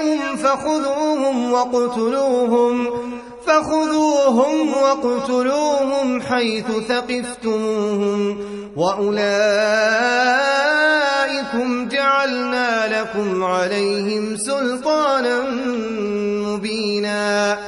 أيديهم فخذوهم وقتلوهم فخذوهم وقتلوهم حيث ثقفتموهم. وأولئكم جعلنا لكم عليهم سلطانا مبينا.